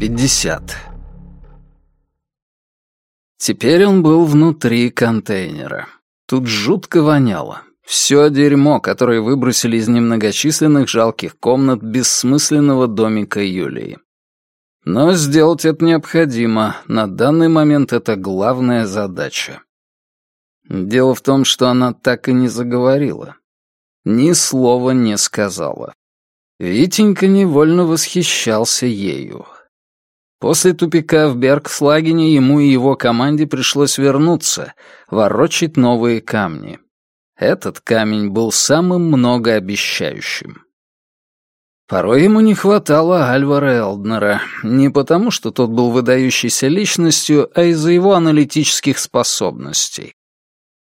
50. Теперь он был внутри контейнера. Тут жутко воняло. Все дерьмо, которое выбросили из немногочисленных жалких комнат бессмысленного домика Юлии. Но сделать это необходимо. На данный момент это главная задача. Дело в том, что она так и не заговорила. Ни слова не сказала. Витенька невольно восхищался ею. После тупика в Бергслагене ему и его команде пришлось вернуться, ворочать новые камни. Этот камень был самым многообещающим. Порой ему не хватало Альвара Элднера, не потому, что тот был выдающейся личностью, а из-за его аналитических способностей.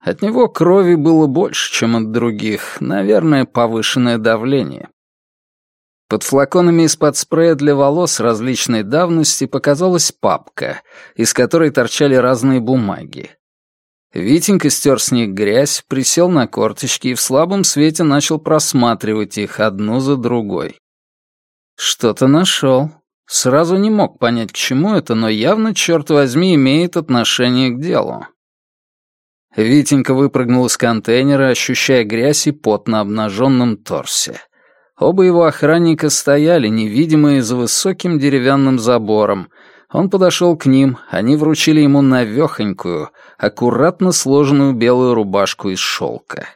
От него крови было больше, чем от других, наверное, повышенное давление. Под флаконами из-под спрея для волос различной давности показалась папка, из которой торчали разные бумаги. Витенька стер с них грязь, присел на корточки и в слабом свете начал просматривать их одну за другой. Что-то нашел. Сразу не мог понять, к чему это, но явно, черт возьми, имеет отношение к делу. Витенька выпрыгнул из контейнера, ощущая грязь и пот на обнаженном торсе. Оба его охранника стояли, невидимые за высоким деревянным забором. Он подошел к ним, они вручили ему навехонькую, аккуратно сложенную белую рубашку из шелка.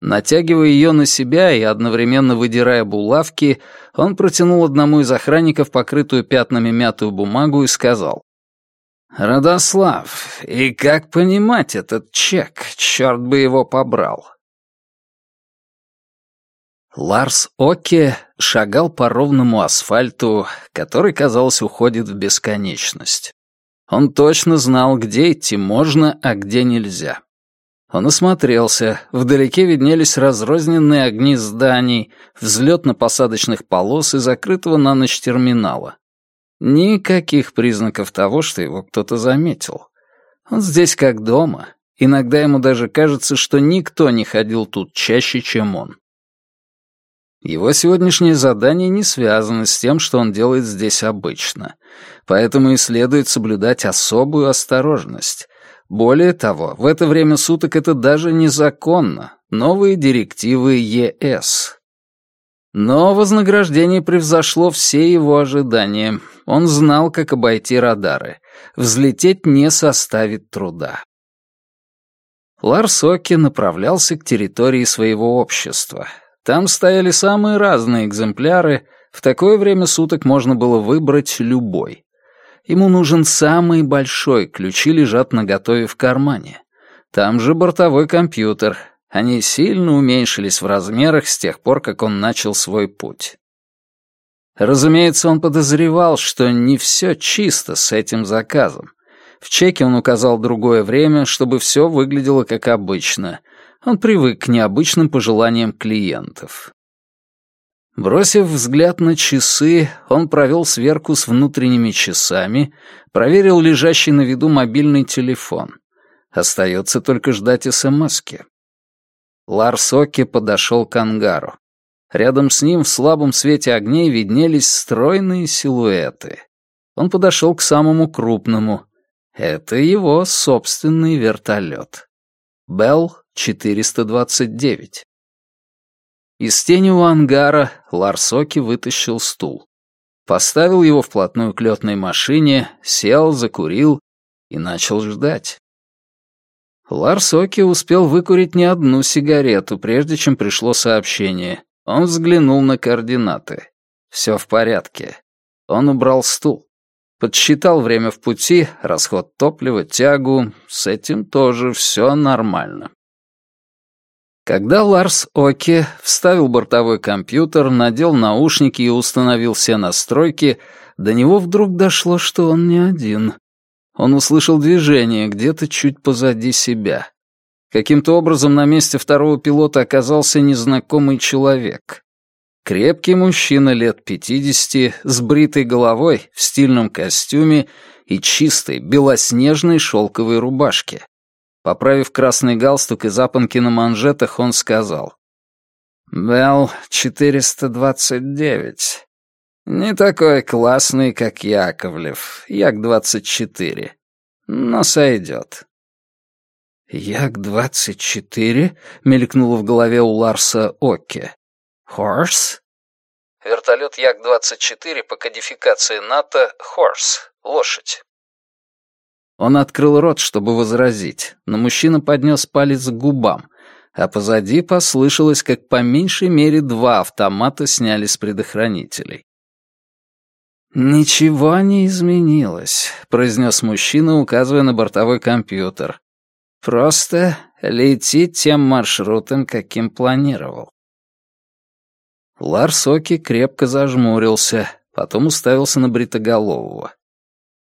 Натягивая ее на себя и одновременно выдирая булавки, он протянул одному из охранников покрытую пятнами мятую бумагу и сказал. «Родослав, и как понимать этот чек? Черт бы его побрал!» Ларс Оке шагал по ровному асфальту, который, казалось, уходит в бесконечность. Он точно знал, где идти можно, а где нельзя. Он осмотрелся. Вдалеке виднелись разрозненные огни зданий, взлетно-посадочных полос и закрытого на ночь терминала. Никаких признаков того, что его кто-то заметил. Он здесь как дома. Иногда ему даже кажется, что никто не ходил тут чаще, чем он. Его сегодняшнее задание не связано с тем, что он делает здесь обычно, поэтому и следует соблюдать особую осторожность. Более того, в это время суток это даже незаконно. Новые директивы ЕС. Но вознаграждение превзошло все его ожидания. Он знал, как обойти радары. Взлететь не составит труда. Ларс Оки направлялся к территории своего общества. Там стояли самые разные экземпляры, в такое время суток можно было выбрать любой. Ему нужен самый большой, ключи лежат наготове в кармане. Там же бортовой компьютер. Они сильно уменьшились в размерах с тех пор, как он начал свой путь. Разумеется, он подозревал, что не все чисто с этим заказом. В чеке он указал другое время, чтобы все выглядело как обычно — он привык к необычным пожеланиям клиентов. Бросив взгляд на часы, он провел сверку с внутренними часами, проверил лежащий на виду мобильный телефон. Остается только ждать СМСки. Ларс Оки подошел к ангару. Рядом с ним в слабом свете огней виднелись стройные силуэты. Он подошел к самому крупному. Это его собственный вертолет. Белл 429. Из тени у ангара Ларсоки вытащил стул. Поставил его вплотную к летной машине, сел, закурил и начал ждать. Ларсоки успел выкурить не одну сигарету, прежде чем пришло сообщение. Он взглянул на координаты. Все в порядке. Он убрал стул. Подсчитал время в пути, расход топлива, тягу. С этим тоже все нормально. Когда Ларс Оке вставил бортовой компьютер, надел наушники и установил все настройки, до него вдруг дошло, что он не один. Он услышал движение где-то чуть позади себя. Каким-то образом на месте второго пилота оказался незнакомый человек. Крепкий мужчина лет пятидесяти, с бритой головой, в стильном костюме и чистой, белоснежной шелковой рубашке. Поправив красный галстук и запонки на манжетах, он сказал. «Белл 429. Не такой классный, как Яковлев, Як-24, но сойдет. «Як-24?» — мелькнуло в голове у Ларса Оке. «Хорс?» Вертолет Як-24 по кодификации НАТО «Хорс» — лошадь. Он открыл рот, чтобы возразить, но мужчина поднес палец к губам, а позади послышалось, как по меньшей мере два автомата сняли с предохранителей. «Ничего не изменилось», — произнес мужчина, указывая на бортовой компьютер. «Просто лети тем маршрутом, каким планировал». Ларс Оки крепко зажмурился, потом уставился на Бритоголового.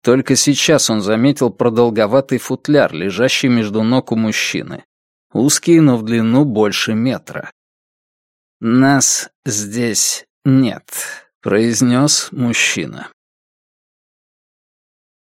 Только сейчас он заметил продолговатый футляр, лежащий между ног у мужчины. Узкий, но в длину больше метра. «Нас здесь нет», — произнес мужчина.